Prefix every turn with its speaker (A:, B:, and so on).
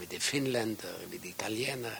A: wie die Finnländer, wie die Italiener.